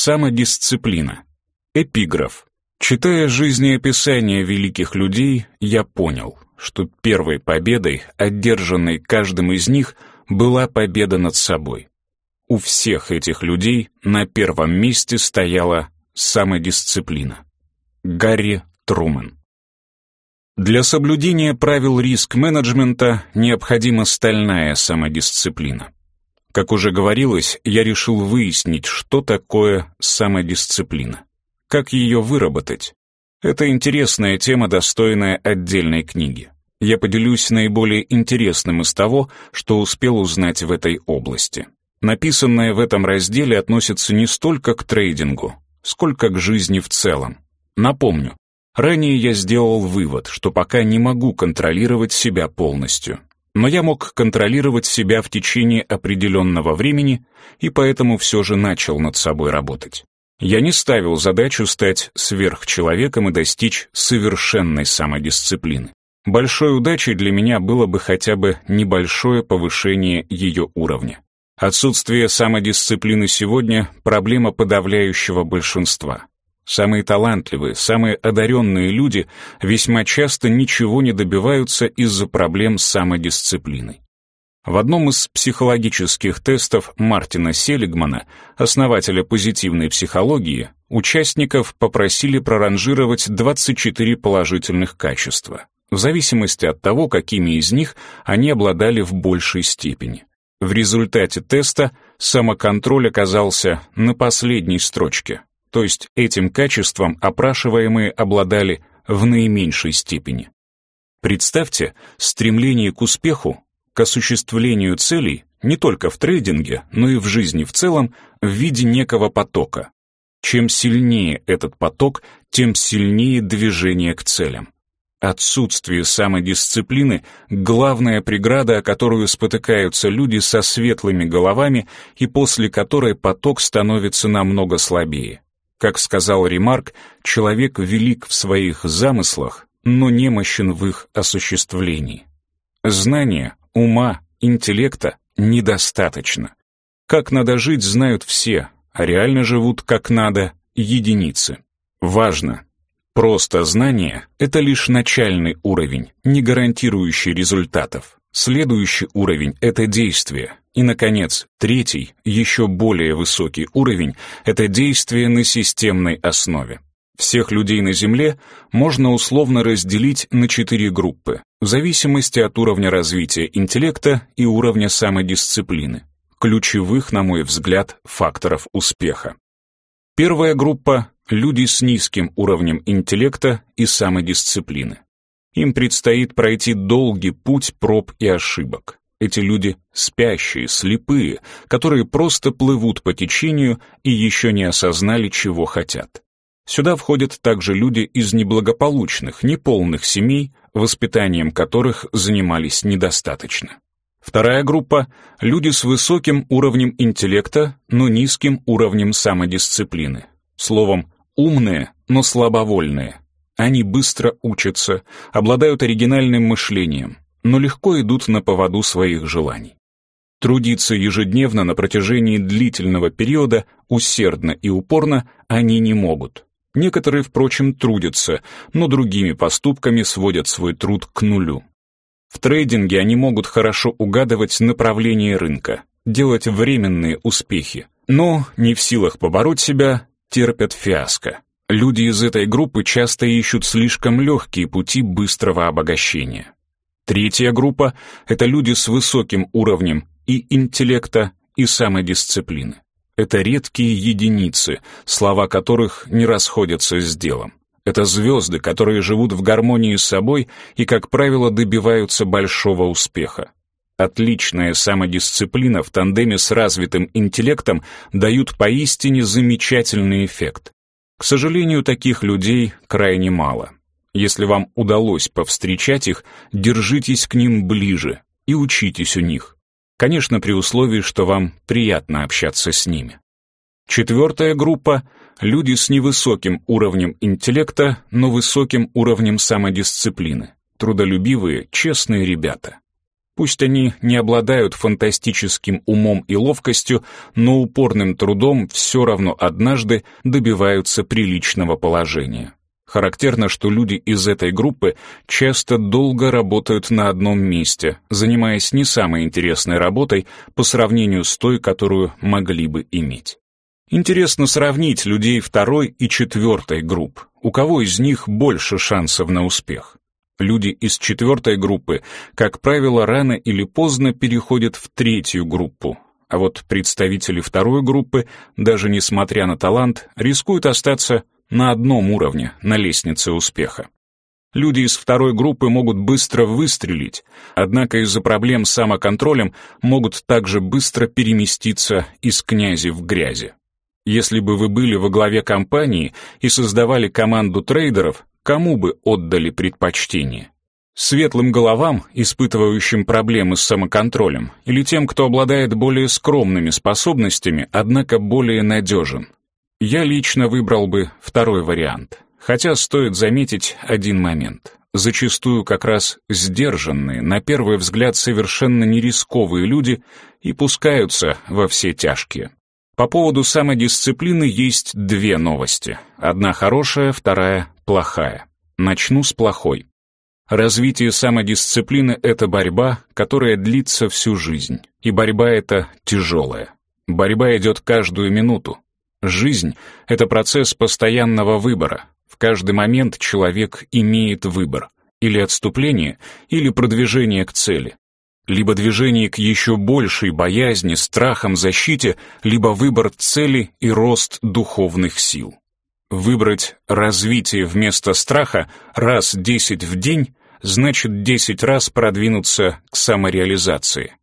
Самодисциплина. Эпиграф. Читая жизнеописания великих людей, я понял, что первой победой, одержанной каждым из них, была победа над собой. У всех этих людей на первом месте стояла самодисциплина. Гарри Трумэн. Для соблюдения правил риск-менеджмента необходима стальная самодисциплина. Как уже говорилось, я решил выяснить, что такое самодисциплина. Как ее выработать? Это интересная тема, достойная отдельной книги. Я поделюсь наиболее интересным из того, что успел узнать в этой области. Написанное в этом разделе относится не столько к трейдингу, сколько к жизни в целом. Напомню, ранее я сделал вывод, что пока не могу контролировать себя полностью. Но я мог контролировать себя в течение определенного времени и поэтому все же начал над собой работать. Я не ставил задачу стать сверхчеловеком и достичь совершенной самодисциплины. Большой удачей для меня было бы хотя бы небольшое повышение ее уровня. Отсутствие самодисциплины сегодня — проблема подавляющего большинства. Самые талантливые, самые одаренные люди весьма часто ничего не добиваются из-за проблем с самодисциплиной. В одном из психологических тестов Мартина Селигмана, основателя позитивной психологии, участников попросили проранжировать 24 положительных качества, в зависимости от того, какими из них они обладали в большей степени. В результате теста самоконтроль оказался на последней строчке, то есть этим качеством опрашиваемые обладали в наименьшей степени. Представьте стремление к успеху, к осуществлению целей не только в трейдинге, но и в жизни в целом в виде некого потока. Чем сильнее этот поток, тем сильнее движение к целям. Отсутствие самодисциплины — главная преграда, о которую спотыкаются люди со светлыми головами и после которой поток становится намного слабее. Как сказал Ремарк, человек велик в своих замыслах, но немощен в их осуществлении. Знания, ума, интеллекта недостаточно. Как надо жить, знают все, а реально живут как надо единицы. Важно, Просто знание — это лишь начальный уровень, не гарантирующий результатов. Следующий уровень — это действие. И, наконец, третий, еще более высокий уровень — это действие на системной основе. Всех людей на Земле можно условно разделить на четыре группы, в зависимости от уровня развития интеллекта и уровня самодисциплины, ключевых, на мой взгляд, факторов успеха. Первая группа люди с низким уровнем интеллекта и самодисциплины. Им предстоит пройти долгий путь проб и ошибок. Эти люди спящие, слепые, которые просто плывут по течению и еще не осознали, чего хотят. Сюда входят также люди из неблагополучных, неполных семей, воспитанием которых занимались недостаточно. Вторая группа — люди с высоким уровнем интеллекта, но низким уровнем самодисциплины. Словом, умные, но слабовольные. Они быстро учатся, обладают оригинальным мышлением, но легко идут на поводу своих желаний. Трудиться ежедневно на протяжении длительного периода усердно и упорно они не могут. Некоторые, впрочем, трудятся, но другими поступками сводят свой труд к нулю. В трейдинге они могут хорошо угадывать направление рынка, делать временные успехи, но не в силах побороть себя, терпят фиаско. Люди из этой группы часто ищут слишком легкие пути быстрого обогащения. Третья группа — это люди с высоким уровнем и интеллекта, и самодисциплины. Это редкие единицы, слова которых не расходятся с делом. Это звезды, которые живут в гармонии с собой и, как правило, добиваются большого успеха. Отличная самодисциплина в тандеме с развитым интеллектом дают поистине замечательный эффект. К сожалению, таких людей крайне мало. Если вам удалось повстречать их, держитесь к ним ближе и учитесь у них. Конечно, при условии, что вам приятно общаться с ними. Четвертая группа — люди с невысоким уровнем интеллекта, но высоким уровнем самодисциплины. Трудолюбивые, честные ребята. Пусть они не обладают фантастическим умом и ловкостью, но упорным трудом все равно однажды добиваются приличного положения. Характерно, что люди из этой группы часто долго работают на одном месте, занимаясь не самой интересной работой по сравнению с той, которую могли бы иметь. Интересно сравнить людей второй и четвертой групп. У кого из них больше шансов на успех? Люди из четвертой группы, как правило, рано или поздно переходят в третью группу, а вот представители второй группы, даже несмотря на талант, рискуют остаться на одном уровне, на лестнице успеха. Люди из второй группы могут быстро выстрелить, однако из-за проблем с самоконтролем могут также быстро переместиться из князи в грязи. Если бы вы были во главе компании и создавали команду трейдеров, кому бы отдали предпочтение? Светлым головам, испытывающим проблемы с самоконтролем, или тем, кто обладает более скромными способностями, однако более надежен? Я лично выбрал бы второй вариант, хотя стоит заметить один момент. Зачастую как раз сдержанные, на первый взгляд совершенно нерисковые люди и пускаются во все тяжкие. По поводу самодисциплины есть две новости. Одна хорошая, вторая плохая. Начну с плохой. Развитие самодисциплины — это борьба, которая длится всю жизнь. И борьба эта тяжелая. Борьба идет каждую минуту. Жизнь — это процесс постоянного выбора. В каждый момент человек имеет выбор. Или отступление, или продвижение к цели либо движение к еще большей боязни, страхам, защите, либо выбор цели и рост духовных сил. Выбрать развитие вместо страха раз десять в день значит десять раз продвинуться к самореализации.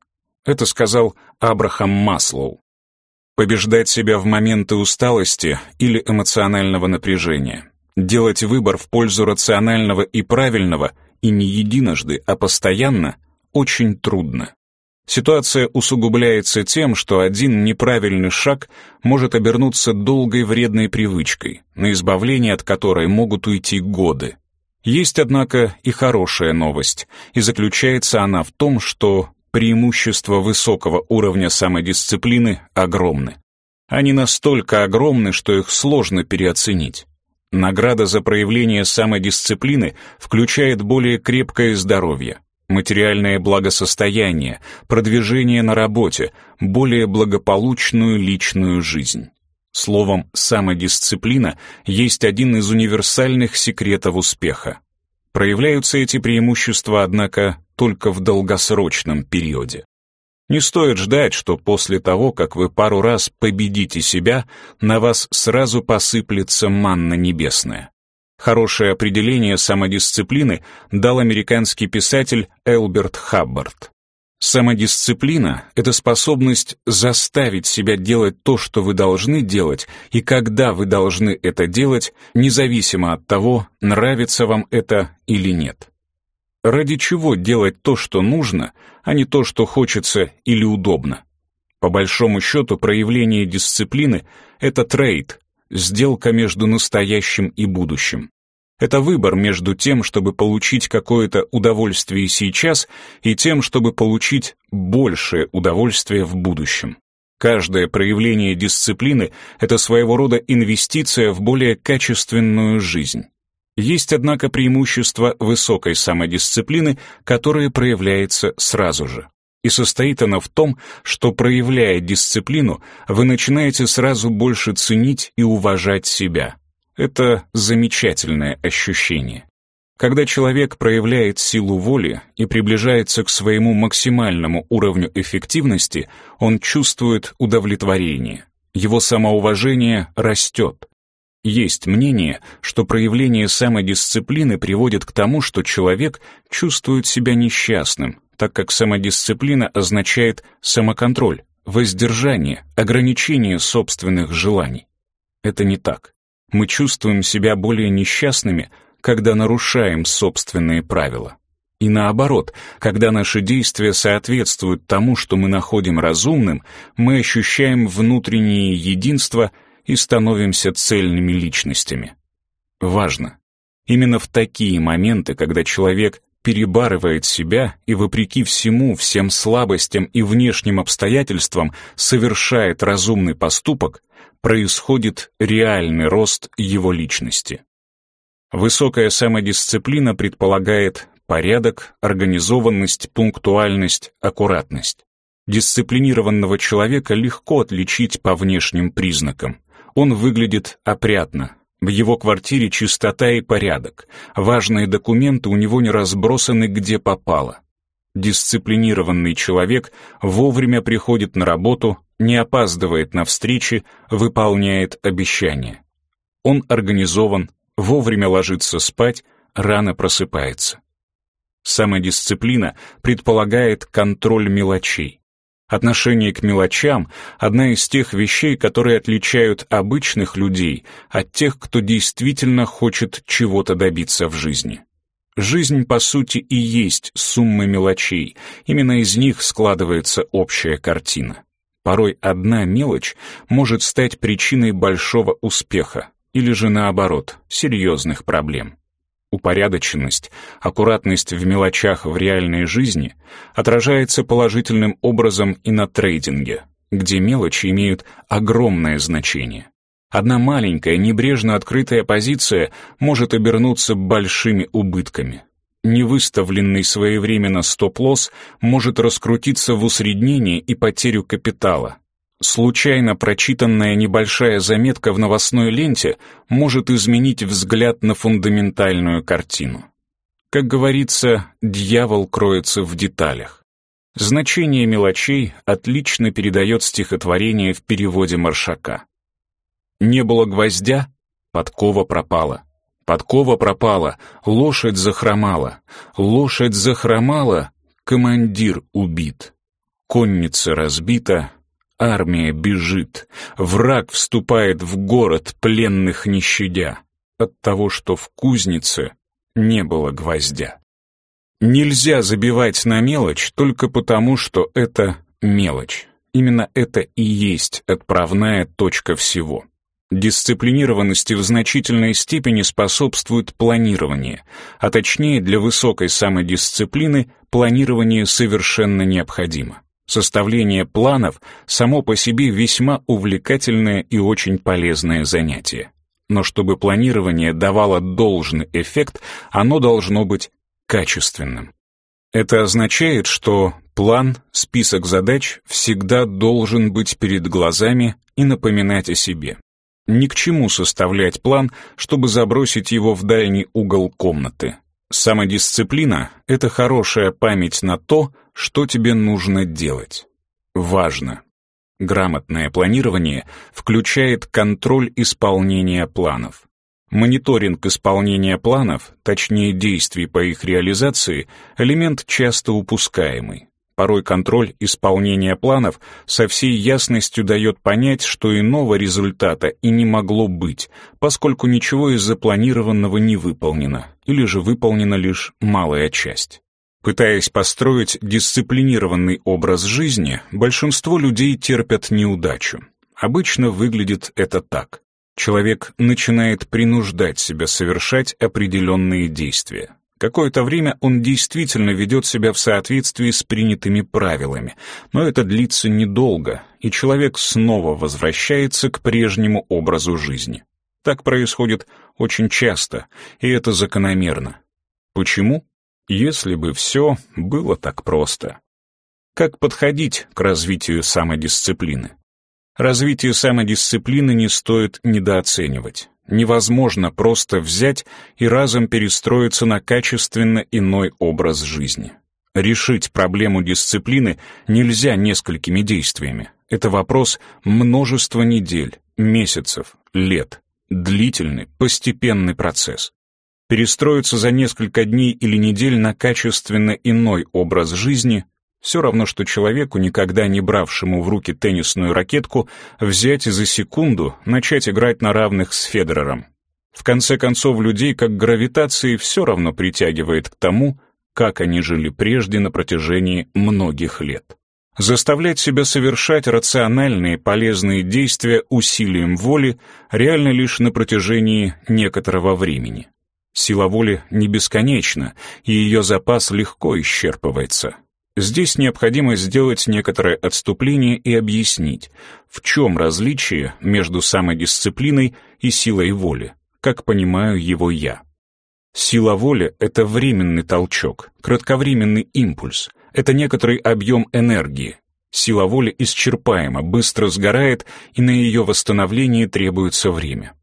Это сказал Абрахам Маслоу. Побеждать себя в моменты усталости или эмоционального напряжения. Делать выбор в пользу рационального и правильного и не единожды, а постоянно очень трудно. Ситуация усугубляется тем, что один неправильный шаг может обернуться долгой вредной привычкой, на избавление от которой могут уйти годы. Есть, однако, и хорошая новость, и заключается она в том, что преимущества высокого уровня самодисциплины огромны. Они настолько огромны, что их сложно переоценить. Награда за проявление самодисциплины включает более крепкое здоровье, материальное благосостояние, продвижение на работе, более благополучную личную жизнь. Словом, самодисциплина есть один из универсальных секретов успеха. Проявляются эти преимущества, однако, только в долгосрочном периоде. Не стоит ждать, что после того, как вы пару раз победите себя, на вас сразу посыплется манна небесная. Хорошее определение самодисциплины дал американский писатель Элберт Хаббард. Самодисциплина — это способность заставить себя делать то, что вы должны делать, и когда вы должны это делать, независимо от того, нравится вам это или нет. Ради чего делать то, что нужно, а не то, что хочется или удобно? По большому счету, проявление дисциплины — это трейд, сделка между настоящим и будущим. Это выбор между тем, чтобы получить какое-то удовольствие сейчас, и тем, чтобы получить большее удовольствие в будущем. Каждое проявление дисциплины — это своего рода инвестиция в более качественную жизнь. Есть, однако, преимущество высокой самодисциплины, которое проявляется сразу же. И состоит оно в том, что, проявляя дисциплину, вы начинаете сразу больше ценить и уважать себя. Это замечательное ощущение. Когда человек проявляет силу воли и приближается к своему максимальному уровню эффективности, он чувствует удовлетворение. Его самоуважение растет. Есть мнение, что проявление самодисциплины приводит к тому, что человек чувствует себя несчастным, так как самодисциплина означает самоконтроль, воздержание, ограничение собственных желаний. Это не так. Мы чувствуем себя более несчастными, когда нарушаем собственные правила. И наоборот, когда наши действия соответствуют тому, что мы находим разумным, мы ощущаем внутреннее единство и становимся цельными личностями. Важно. Именно в такие моменты, когда человек перебарывает себя и, вопреки всему, всем слабостям и внешним обстоятельствам, совершает разумный поступок, происходит реальный рост его личности. Высокая самодисциплина предполагает порядок, организованность, пунктуальность, аккуратность. Дисциплинированного человека легко отличить по внешним признакам. Он выглядит опрятно, в его квартире чистота и порядок. Важные документы у него не разбросаны где попало. Дисциплинированный человек вовремя приходит на работу, не опаздывает на встречи, выполняет обещания. Он организован, вовремя ложится спать, рано просыпается. Самодисциплина предполагает контроль мелочей. Отношение к мелочам — одна из тех вещей, которые отличают обычных людей от тех, кто действительно хочет чего-то добиться в жизни. Жизнь, по сути, и есть сумма мелочей, именно из них складывается общая картина. Порой одна мелочь может стать причиной большого успеха или же наоборот, серьезных проблем. Упорядоченность, аккуратность в мелочах в реальной жизни отражается положительным образом и на трейдинге, где мелочи имеют огромное значение. Одна маленькая, небрежно открытая позиция может обернуться большими убытками. Невыставленный своевременно стоп-лосс может раскрутиться в усреднение и потерю капитала, Случайно прочитанная небольшая заметка в новостной ленте может изменить взгляд на фундаментальную картину. Как говорится, дьявол кроется в деталях. Значение мелочей отлично передает стихотворение в переводе Маршака. «Не было гвоздя, подкова пропала. Подкова пропала, лошадь захромала. Лошадь захромала, командир убит. Конница разбита, Армия бежит, враг вступает в город, пленных не щадя, от того, что в кузнице не было гвоздя. Нельзя забивать на мелочь только потому, что это мелочь. Именно это и есть отправная точка всего. Дисциплинированности в значительной степени способствует планирование, а точнее для высокой самодисциплины планирование совершенно необходимо. Составление планов само по себе весьма увлекательное и очень полезное занятие. Но чтобы планирование давало должный эффект, оно должно быть качественным. Это означает, что план, список задач всегда должен быть перед глазами и напоминать о себе. Ни к чему составлять план, чтобы забросить его в дальний угол комнаты. Самодисциплина — это хорошая память на то, что тебе нужно делать. Важно. Грамотное планирование включает контроль исполнения планов. Мониторинг исполнения планов, точнее действий по их реализации, элемент часто упускаемый. Порой контроль исполнения планов со всей ясностью дает понять, что иного результата и не могло быть, поскольку ничего из запланированного не выполнено, или же выполнена лишь малая часть. Пытаясь построить дисциплинированный образ жизни, большинство людей терпят неудачу. Обычно выглядит это так. Человек начинает принуждать себя совершать определенные действия. Какое-то время он действительно ведет себя в соответствии с принятыми правилами, но это длится недолго, и человек снова возвращается к прежнему образу жизни. Так происходит очень часто, и это закономерно. Почему? Если бы все было так просто. Как подходить к развитию самодисциплины? Развитие самодисциплины не стоит недооценивать невозможно просто взять и разом перестроиться на качественно иной образ жизни. Решить проблему дисциплины нельзя несколькими действиями. Это вопрос множества недель, месяцев, лет. Длительный, постепенный процесс. Перестроиться за несколько дней или недель на качественно иной образ жизни все равно, что человеку, никогда не бравшему в руки теннисную ракетку, взять и за секунду начать играть на равных с Федерером. В конце концов, людей как гравитации все равно притягивает к тому, как они жили прежде на протяжении многих лет. Заставлять себя совершать рациональные полезные действия усилием воли реально лишь на протяжении некоторого времени. Сила воли не бесконечна, и ее запас легко исчерпывается. Здесь необходимо сделать некоторое отступление и объяснить, в чем различие между самодисциплиной и силой воли, как понимаю его я. Сила воли — это временный толчок, кратковременный импульс, это некоторый объем энергии. Сила воли исчерпаема, быстро сгорает, и на ее восстановление требуется время.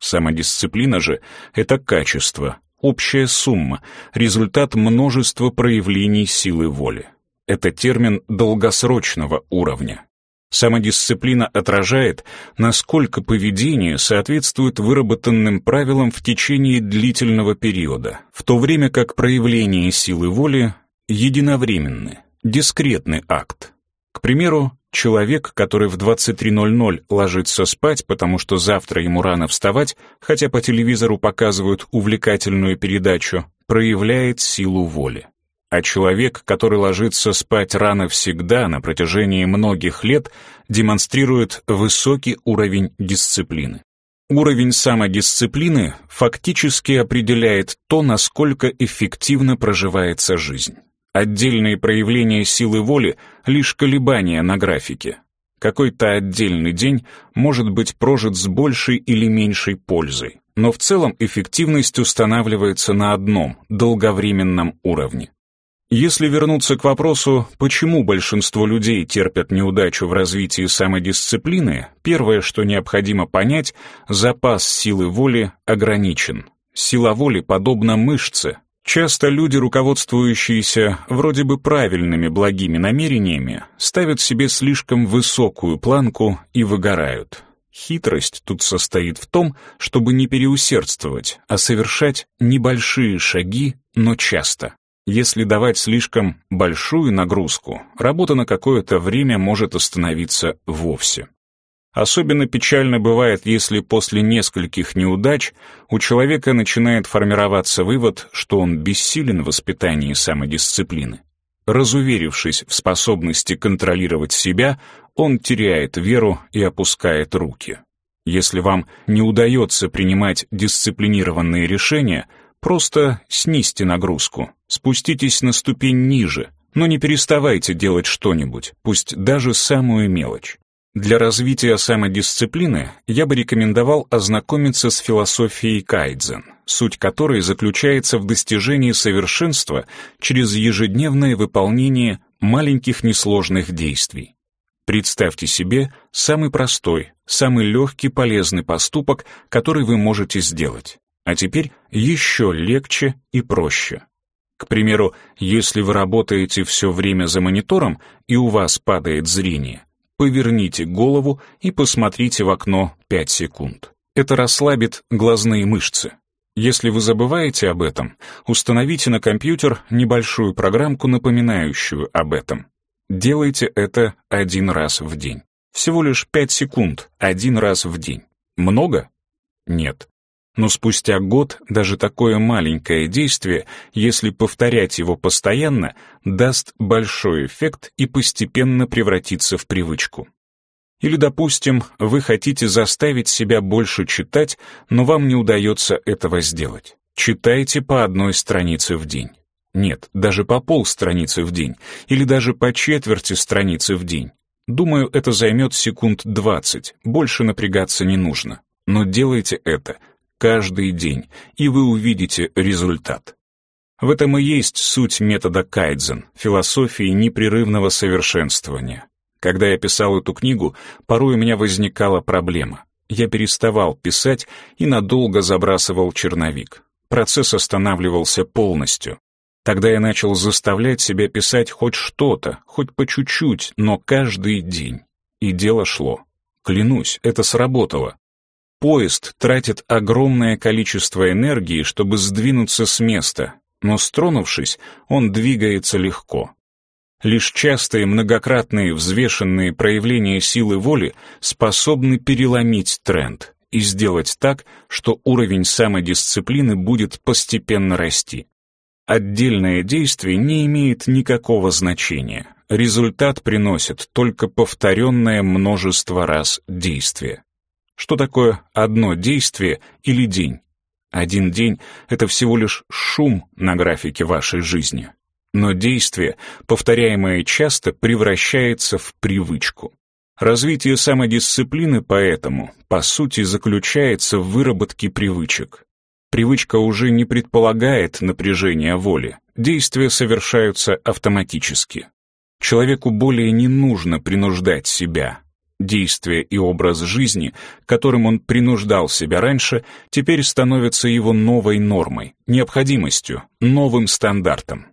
Самодисциплина же — это качество, общая сумма, результат множества проявлений силы воли. Это термин долгосрочного уровня. Самодисциплина отражает, насколько поведение соответствует выработанным правилам в течение длительного периода, в то время как проявление силы воли единовременны, дискретный акт. К примеру, человек, который в 23.00 ложится спать, потому что завтра ему рано вставать, хотя по телевизору показывают увлекательную передачу, проявляет силу воли. А человек, который ложится спать рано всегда на протяжении многих лет, демонстрирует высокий уровень дисциплины. Уровень самодисциплины фактически определяет то, насколько эффективно проживается жизнь. Отдельные проявления силы воли — лишь колебания на графике. Какой-то отдельный день может быть прожит с большей или меньшей пользой, но в целом эффективность устанавливается на одном, долговременном уровне. Если вернуться к вопросу, почему большинство людей терпят неудачу в развитии самодисциплины, первое, что необходимо понять, запас силы воли ограничен. Сила воли подобна мышце, Часто люди, руководствующиеся вроде бы правильными благими намерениями, ставят себе слишком высокую планку и выгорают. Хитрость тут состоит в том, чтобы не переусердствовать, а совершать небольшие шаги, но часто. Если давать слишком большую нагрузку, работа на какое-то время может остановиться вовсе. Особенно печально бывает, если после нескольких неудач у человека начинает формироваться вывод, что он бессилен в воспитании самодисциплины. Разуверившись в способности контролировать себя, он теряет веру и опускает руки. Если вам не удается принимать дисциплинированные решения, просто снизьте нагрузку, спуститесь на ступень ниже, но не переставайте делать что-нибудь, пусть даже самую мелочь. Для развития самодисциплины я бы рекомендовал ознакомиться с философией кайдзен, суть которой заключается в достижении совершенства через ежедневное выполнение маленьких несложных действий. Представьте себе самый простой, самый легкий полезный поступок, который вы можете сделать. А теперь еще легче и проще. К примеру, если вы работаете все время за монитором и у вас падает зрение, поверните голову и посмотрите в окно 5 секунд. Это расслабит глазные мышцы. Если вы забываете об этом, установите на компьютер небольшую программку, напоминающую об этом. Делайте это один раз в день. Всего лишь 5 секунд, один раз в день. Много? Нет. Но спустя год даже такое маленькое действие, если повторять его постоянно, даст большой эффект и постепенно превратится в привычку. Или, допустим, вы хотите заставить себя больше читать, но вам не удается этого сделать. Читайте по одной странице в день. Нет, даже по полстраницы в день, или даже по четверти страницы в день. Думаю, это займет секунд 20, больше напрягаться не нужно. Но делайте это — каждый день, и вы увидите результат. В этом и есть суть метода кайдзен, философии непрерывного совершенствования. Когда я писал эту книгу, порой у меня возникала проблема. Я переставал писать и надолго забрасывал черновик. Процесс останавливался полностью. Тогда я начал заставлять себя писать хоть что-то, хоть по чуть-чуть, но каждый день. И дело шло. Клянусь, это сработало. Поезд тратит огромное количество энергии, чтобы сдвинуться с места, но стронувшись, он двигается легко. Лишь частые многократные взвешенные проявления силы воли способны переломить тренд и сделать так, что уровень самодисциплины будет постепенно расти. Отдельное действие не имеет никакого значения. Результат приносит только повторенное множество раз действие. Что такое одно действие или день? Один день — это всего лишь шум на графике вашей жизни. Но действие, повторяемое часто, превращается в привычку. Развитие самодисциплины поэтому, по сути, заключается в выработке привычек. Привычка уже не предполагает напряжения воли, действия совершаются автоматически. Человеку более не нужно принуждать себя. Действия и образ жизни, которым он принуждал себя раньше, теперь становятся его новой нормой, необходимостью, новым стандартом.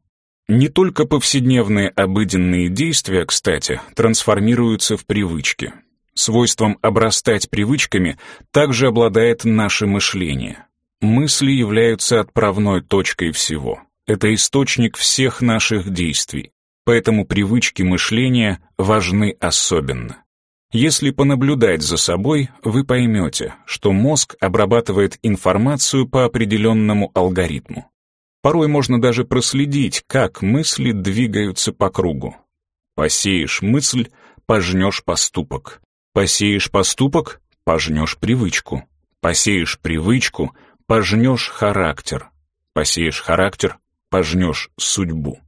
Не только повседневные обыденные действия, кстати, трансформируются в привычки. Свойством обрастать привычками также обладает наше мышление. Мысли являются отправной точкой всего. Это источник всех наших действий, поэтому привычки мышления важны особенно. Если понаблюдать за собой, вы поймете, что мозг обрабатывает информацию по определенному алгоритму. Порой можно даже проследить, как мысли двигаются по кругу. Посеешь мысль, пожнешь поступок. Посеешь поступок, пожнешь привычку. Посеешь привычку, пожнешь характер. Посеешь характер, пожнешь судьбу.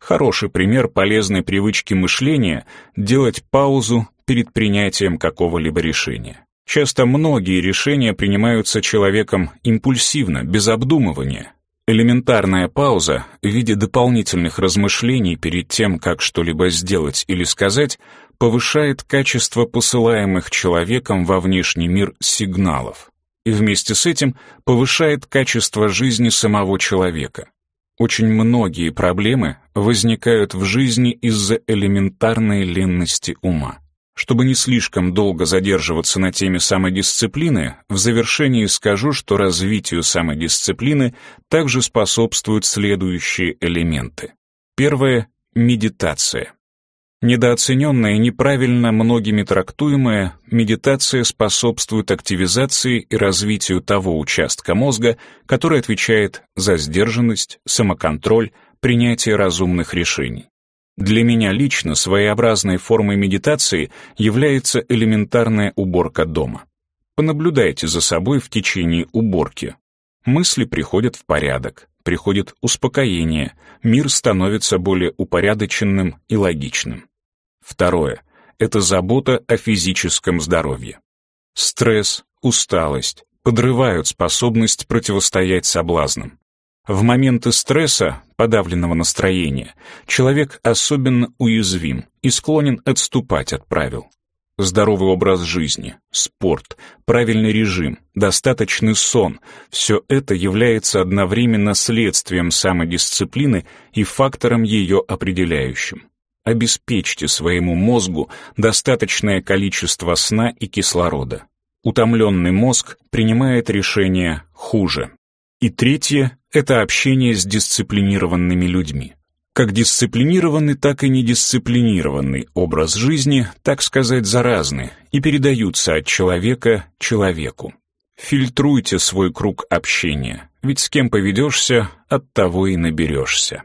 Хороший пример полезной привычки мышления — делать паузу перед принятием какого-либо решения. Часто многие решения принимаются человеком импульсивно, без обдумывания, Элементарная пауза в виде дополнительных размышлений перед тем, как что-либо сделать или сказать, повышает качество посылаемых человеком во внешний мир сигналов и вместе с этим повышает качество жизни самого человека. Очень многие проблемы возникают в жизни из-за элементарной ленности ума. Чтобы не слишком долго задерживаться на теме самодисциплины, в завершении скажу, что развитию самодисциплины также способствуют следующие элементы. Первое — медитация. Недооцененная и неправильно многими трактуемая, медитация способствует активизации и развитию того участка мозга, который отвечает за сдержанность, самоконтроль, принятие разумных решений. Для меня лично своеобразной формой медитации является элементарная уборка дома. Понаблюдайте за собой в течение уборки. Мысли приходят в порядок, приходит успокоение, мир становится более упорядоченным и логичным. Второе — это забота о физическом здоровье. Стресс, усталость подрывают способность противостоять соблазнам. В моменты стресса, подавленного настроения, человек особенно уязвим и склонен отступать от правил. Здоровый образ жизни, спорт, правильный режим, достаточный сон — все это является одновременно следствием самодисциплины и фактором ее определяющим. Обеспечьте своему мозгу достаточное количество сна и кислорода. Утомленный мозг принимает решения хуже. И третье — это общение с дисциплинированными людьми. Как дисциплинированный, так и недисциплинированный образ жизни, так сказать, заразны и передаются от человека человеку. Фильтруйте свой круг общения, ведь с кем поведешься, от того и наберешься.